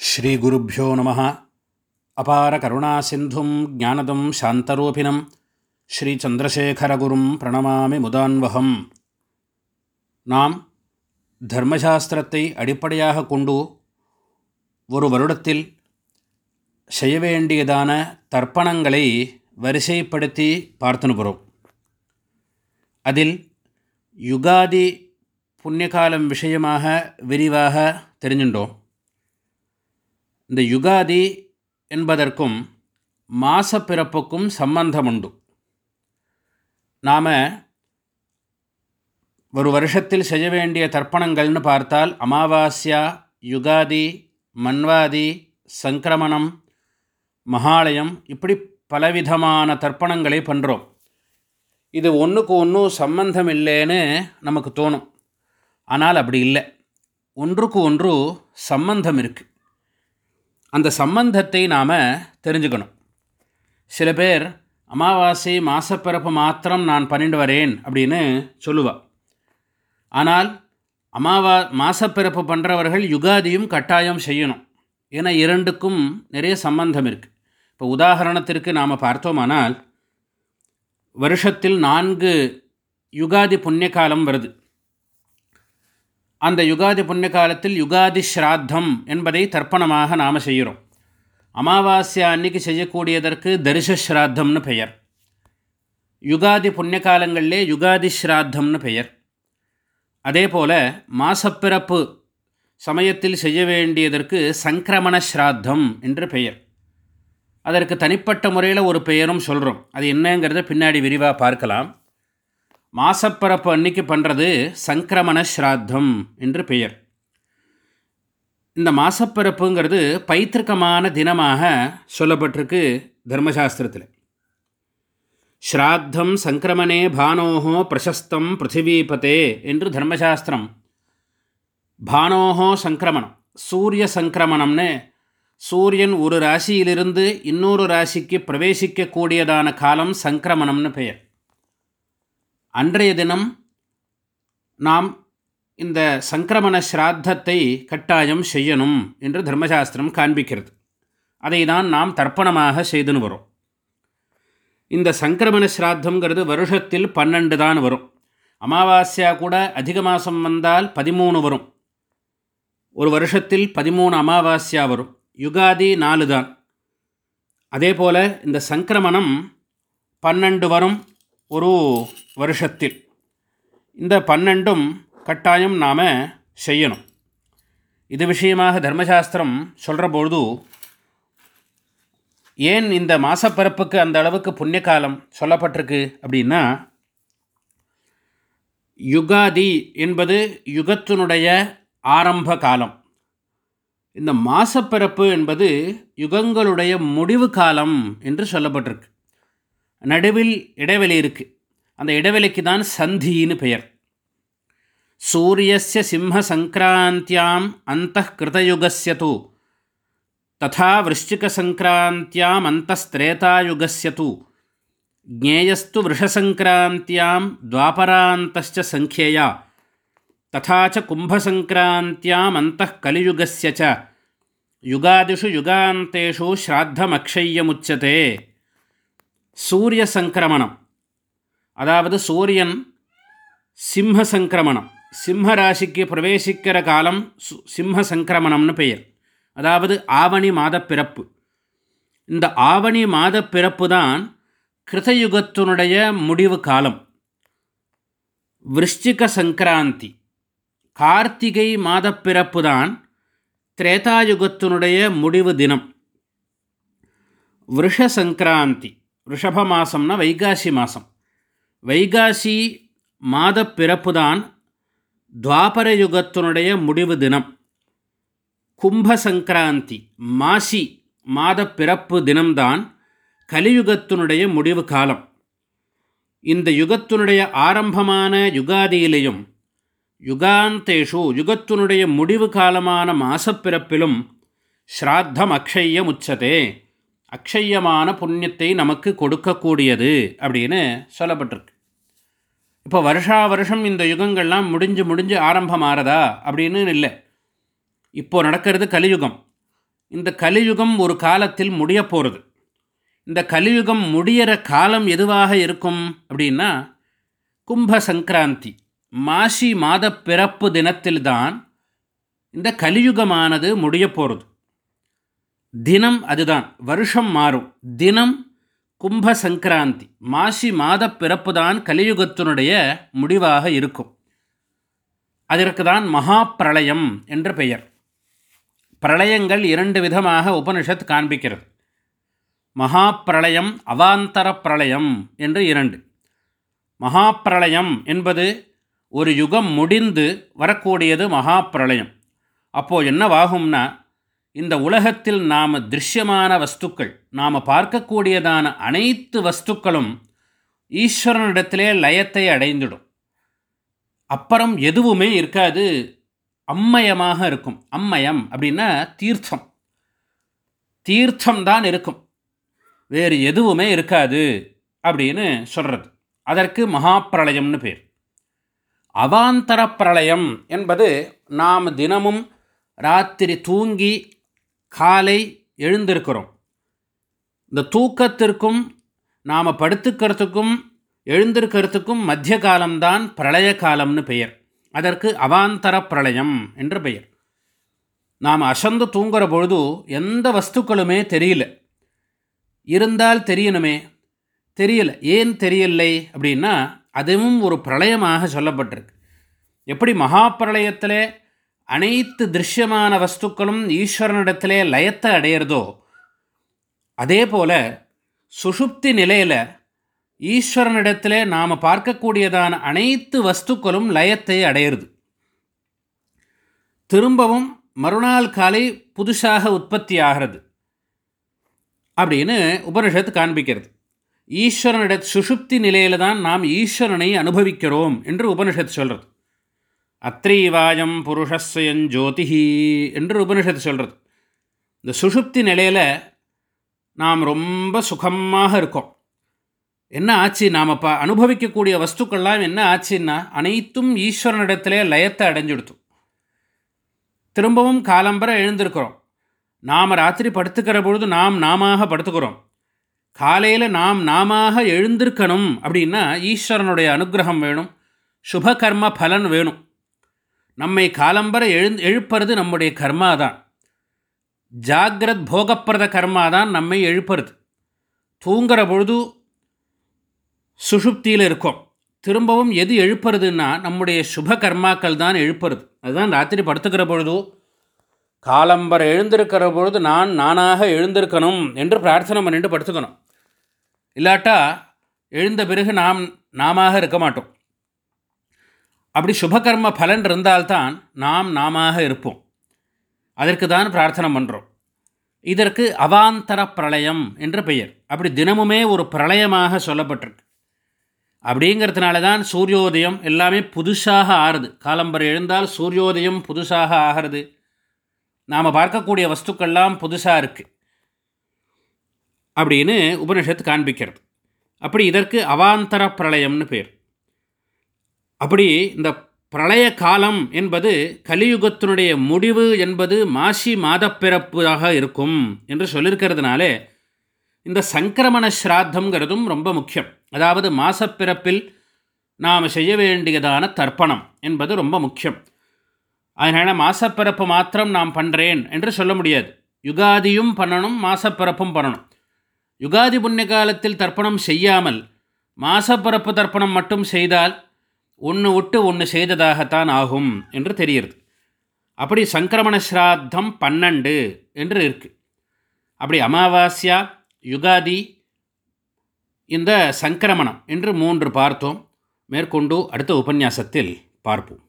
ஸ்ரீகுருப்போ நம. அபார கருணா சிந்தும் ஜானதம் சாந்தரூபிணம். ஸ்ரீ சந்திரசேகரகுரும் பிரணமாமி முதான்வகம். நாம் தர்மசாஸ்திரத்தை அடிப்படையாக கொண்டு ஒரு வருடத்தில் செய்ய வேண்டியதான தர்ப்பணங்களை வரிசைப்படுத்தி பார்த்துன்னு போகிறோம் அதில் யுகாதி புண்ணியகாலம் விஷயமாக விரிவாக தெரிஞ்சுட்டோம் இந்த யுகாதி என்பதற்கும் மாசப்பிறப்புக்கும் சம்பந்தம் உண்டு நாம் ஒரு வருஷத்தில் செய்ய வேண்டிய தர்ப்பணங்கள்னு பார்த்தால் அமாவாஸ்யா யுகாதி மன்வாதி சங்கிரமணம் மகாலயம் இப்படி பலவிதமான தர்ப்பணங்களை பண்ணுறோம் இது ஒன்றுக்கு ஒன்றும் சம்பந்தம் இல்லைன்னு நமக்கு தோணும். ஆனால் அப்படி இல்லை. ஒன்றுக்கு ஒன்று சம்பந்தம் இருக்குது அந்த சம்பந்தத்தை நாம் தெரிஞ்சுக்கணும். சில பேர் அமாவாசை மாசப்பிறப்பு மாத்திரம் நான் பண்ணிட்டு வரேன் அப்படின்னு சொல்லுவாள் ஆனால் அமாவா மாசப்பிறப்பு பண்ணுறவர்கள் யுகாதியும் கட்டாயம் செய்யணும். ஏன்னா இரண்டுக்கும் நிறைய சம்பந்தம் இருக்குது இப்போ உதாரணத்திற்கு நாம் பார்த்தோமானால் வருஷத்தில் நான்கு யுகாதி புண்ணிய காலம் வருது. அந்த யுகாதி புண்ணிய காலத்தில் யுகாதி ஸ்ராத்தம் என்பதை தர்ப்பணமாக நாம் செய்கிறோம். அமாவாஸ்யா அன்னைக்கு செய்யக்கூடியதற்கு தரிச ஸ்ராத்தம்னு பெயர். யுகாதி புண்ணிய காலங்களிலே யுகாதி ஸ்ராத்தம்னு பெயர். அதே போல் மாசப்பிறப்பு சமயத்தில் செய்ய வேண்டியதற்கு சங்கிரமண ஸ்ராத்தம் என்று பெயர். அதற்கு தனிப்பட்ட முறையில் ஒரு பெயரும் சொல்கிறோம் அது என்னங்கிறத பின்னாடி விரிவாக பார்க்கலாம். மாசப்பரப்பு அன்னைக்கு பண்ணுறது சங்கிரமண ஸ்ராத்தம் என்று பெயர். இந்த மாசப்பிறப்புங்கிறது பைத்திருக்கமான தினமாக சொல்லப்பட்டிருக்கு தர்மசாஸ்திரத்தில். ஸ்ராத்தம் சங்கிரமணே பானோஹோ பிரசஸ்தம் பிருத்திவீபதே என்று தர்மசாஸ்திரம். பானோஹோ சங்கிரமணம் சூரிய சங்கிரமணம்னு சூரியன் ஒரு ராசியிலிருந்து இன்னொரு ராசிக்கு பிரவேசிக்கக்கூடியதான காலம் சங்கிரமணம்னு பெயர். அன்றைய தினம் நாம் இந்த சங்கிரமண ஸ்ராத்தத்தை கட்டாயம் செய்யணும் என்று தர்மசாஸ்திரம் காண்பிக்கிறது. அதை தான் நாம் தர்ப்பணமாக செய்துன்னு வரும். இந்த சங்கிரமண ஸ்ராத்தங்கிறது வருஷத்தில் பன்னெண்டு தான் வரும். அமாவாஸ்யா கூட அதிக மாதம் வந்தால் பதிமூணு வரும். ஒரு வருஷத்தில் பதிமூணு அமாவாஸ்யா வரும். யுகாதி நாலு தான். அதே போல் இந்த சங்கிரமணம் பன்னெண்டு வரும். ஒரு வருஷத்தில். இந்த பன்னெண்டும் கட்டாயம் நாம் செய்யணும். இது விஷயமாக தர்மசாஸ்திரம் சொல்கிற பொழுது ஏன் இந்த மாசப்பிறப்புக்கு அந்த அளவுக்கு புண்ணிய காலம் சொல்லப்பட்டிருக்கு அப்படின்னா யுகாதி என்பது யுகத்தினுடைய ஆரம்ப காலம். இந்த மாசப்பிறப்பு என்பது யுகங்களுடைய முடிவு காலம் என்று சொல்லப்பட்டிருக்கு. நடுவில் இடைவெளி இருக்குது அந்த இடைவெளிக்கு தான் சந்தின்னு பெயர். சூரியஸ்ய சிம்ம சங்கராந்தியாம் அந்த கிருதயுகஸ்ய தூ. ததா விருஷ்டிகசங்கராந்தியாம் அந்தஸ்திரேதாயுகஸ்ய தூ. ஜேயஸ்து விருஷசங்கராந்தியாம் துவாபராந்தஸ்ச சங்கேயா ததா ச கும்பசங்கராந்தியாம் அந்த கலியுகஸ்ய ச. யுகாதிஷு யுகாந்தேஷு ஸ்ராத்தமக்ஷய்யமுச்சதே சூரிய சங்கிரமணம் அதாவது சூரியன் சிம்ம சங்கிரமணம். சிம்ம ராசிக்கு பிரவேசிக்கிற காலம் சிம்ம சங்கிரமணம்னு பெயர். அதாவது ஆவணி மாத பிறப்பு. இந்த ஆவணி மாத பிறப்பு தான் கிருதயுகத்தினுடைய முடிவு காலம். விருஷ்டிக சங்கராந்தி. கார்த்திகை மாத பிறப்பு தான் திரேதாயுகத்தினுடைய முடிவு தினம். விருஷ சங்கராந்தி. ரிஷப மாதம்னா வைகாசி மாதம் வைகாசி மாத பிறப்புதான் துவாபர யுகத்தினுடைய முடிவு தினம். கும்ப சங்கராந்தி மாசி மாத பிறப்பு தினம்தான் கலியுகத்தினுடைய முடிவு காலம். இந்த யுகத்தினுடைய ஆரம்பமான யுகாதியிலையும் யுகாந்தேஷு யுகத்தினுடைய முடிவு காலமான மாசப்பிறப்பிலும் ஸ்ராத்தம் அக்ஷய்யம் உச்சதே. அக்ஷயமான புண்ணியத்தை நமக்கு கொடுக்கக்கூடியது அப்படின்னு சொல்லப்பட்டிருக்கு. இப்போ வருஷா வருஷம் இந்த யுகங்கள்லாம் முடிஞ்சு முடிஞ்சு ஆரம்பம் ஆறதா அப்படின்னு இல்லை. இப்போது நடக்கிறது கலியுகம். இந்த கலியுகம் ஒரு காலத்தில் முடிய போகிறது இந்த கலியுகம் முடியிற காலம் எதுவாக இருக்கும் அப்படின்னா கும்ப சங்கராந்தி மாசி மாத பிறப்பு தினத்தில்தான் இந்த கலியுகமானது முடிய போகிறது தினம் அதுதான் வருஷம் மாறும். தினம் கும்ப சங்கராந்தி மாசி மாத பிறப்பு தான் கலியுகத்தினுடைய முடிவாக இருக்கும். அதற்கு தான் மகா பிரளயம் என்ற பெயர். பிரளயங்கள் இரண்டு விதமாக உபனிஷத் காண்பிக்கிறது. மகா பிரளயம் அவாந்தர பிரளயம் என்று இரண்டு. மகா பிரளயம் என்பது ஒரு யுகம் முடிந்து வரக்கூடியது மகா பிரளயம் அப்போது என்னவாகும்னா இந்த உலகத்தில் நாம் திருஷ்யமான வஸ்துக்கள் நாம் பார்க்கக்கூடியதான அனைத்து வஸ்துக்களும் ஈஸ்வரனிடத்திலே லயத்தை அடைந்துடும். அப்புறம் எதுவுமே இருக்காது அம்மயமாக இருக்கும். அம்மயம் அப்படின்னா தீர்த்தம். தீர்த்தம் தான் இருக்கும். வேறு எதுவுமே இருக்காது அப்படின்னு சொல்கிறது அதற்கு மகாப்பிரளயம்னு பேர். அவாந்தர பிரளயம் என்பது நாம் தினமும் ராத்திரி தூங்கி காலை எழுந்திருக்கிறோம். இந்த தூக்கத்திற்கும் நாம் படுத்துக்கிறதுக்கும் எழுந்திருக்கிறதுக்கும் மத்திய காலம்தான் பிரளய காலம்னு பெயர். அதற்கு அவாந்தர பிரளயம் என்று பெயர். நாம் அசந்து தூங்குற பொழுது எந்த வஸ்துக்களுமே தெரியல. இருந்தால் தெரியணுமே. தெரியல. ஏன் தெரியலை அப்படின்னா அதுவும் ஒரு பிரளயமாக சொல்லப்பட்டிருக்கு. எப்படி மகா பிரளயத்தில் அனைத்து திருஷ்யமான வஸ்துக்களும் ஈஸ்வரனிடத்திலே லயத்தை அடையிறதோ அதே போல் சுஷுப்தி நிலையில் ஈஸ்வரனிடத்தில் நாம் பார்க்கக்கூடியதான அனைத்து வஸ்துக்களும் லயத்தை அடையிறது. திரும்பவும் மறுநாள் காலை புதுசாக உற்பத்தி ஆகிறது அப்படின்னு உபனிஷத்து காண்பிக்கிறது. ஈஸ்வரனிட சுஷுப்தி நிலையில் தான் நாம் ஈஸ்வரனை அனுபவிக்கிறோம் என்று உபனிஷத்து சொல்கிறது அத்ரீவாயம் புருஷஸ்வயம் ஜோதிஹி என்று உபனிஷத்து சொல்கிறது இந்த சுஷுப்தி நிலையில் நாம் ரொம்ப சுகமாக இருக்கோம். என்ன ஆச்சு? நாம் ப அனுபவிக்கக்கூடிய வஸ்துக்கள்லாம் என்ன ஆச்சுன்னா அனைத்தும் ஈஸ்வரனிடத்திலே லயத்தை அடைஞ்சுடுத்து. திரும்பவும் காலம்பரை எழுந்திருக்கிறோம். நாம் ராத்திரி படுத்துக்கிற பொழுது நாம் நாமாக படுத்துக்கிறோம். காலையில் நாம் நாமாக எழுந்திருக்கணும் அப்படின்னா ஈஸ்வரனுடைய அனுகிரகம் வேணும். சுபகர்ம பலன் வேணும். நம்மை காலம்பர எழுந் எழுப்புறது நம்முடைய கர்மா தான் ஜாகிரத் போகப்பிரத கர்மா தான் நம்மை எழுப்புறது. தூங்குற பொழுது சுஷுப்தியில் இருக்கோம். திரும்பவும் எது எழுப்புறதுன்னா நம்முடைய சுப கர்மாக்கள் தான் எழுப்புறது. அதுதான் ராத்திரி படுத்துக்கிற பொழுது காலம்பர எழுந்திருக்கிற பொழுது நான் நானாக எழுந்திருக்கணும் என்று பிரார்த்தனை பண்ணிட்டு படுத்துக்கணும். இல்லாட்டா எழுந்த பிறகு நாம் நாம இருக்க மாட்டோம். அப்படி சுபகர்ம பலன் இருந்தால்தான் நாம் நாம இருப்போம். அதற்கு தான் பிரார்த்தனை பண்ணுறோம் இதற்கு அவாந்தர பிரளயம் என்று பெயர். அப்படி தினமுமே ஒரு பிரளயமாக சொல்லப்பட்டிருக்கு. அப்படிங்கிறதுனால தான் சூரியோதயம் எல்லாமே புதுசாக ஆறுது. காலம்பர் எழுந்தால் சூரியோதயம் புதுசாக ஆகிறது. நாம் பார்க்கக்கூடிய வஸ்துக்கள்லாம் புதுசாக இருக்குது அப்படின்னு உபனிஷத்து காண்பிக்கிறது. அப்படி இதற்கு அவாந்தர பிரளயம்னு பேர். அப்படி இந்த பிரளய காலம் என்பது கலியுகத்தினுடைய முடிவு என்பது மாசி மாதப்பிறப்பாக இருக்கும் என்று சொல்லியிருக்கிறதுனாலே இந்த சங்கிரமண ஸ்ராத்தங்கிறதும் ரொம்ப முக்கியம். அதாவது மாசப்பிறப்பில் நாம் செய்ய வேண்டியதான தர்ப்பணம் என்பது ரொம்ப முக்கியம். அதனால் மாசப்பிறப்பு மாத்திரம் நாம் பண்ணுறேன் என்று சொல்ல முடியாது. யுகாதியும் பண்ணணும் மாசப்பிறப்பும் பண்ணணும். யுகாதி புண்ணிய காலத்தில் தர்ப்பணம் செய்யாமல் மாசப்பிறப்பு தர்ப்பணம் மட்டும் செய்தால் ஒன்று விட்டு ஒன்று செய்ததாகத்தான் ஆகும் என்று தெரிகிறது. அப்படி சங்கிரமண ஸ்ராத்தம் பன்னெண்டு என்று இருக்குது அப்படி அமாவாஸ்யா யுகாதி இந்த சங்கிரமணம் என்று மூன்று பார்த்தோம். மேற்கொண்டு அடுத்த உபன்யாசத்தில் பார்ப்போம்.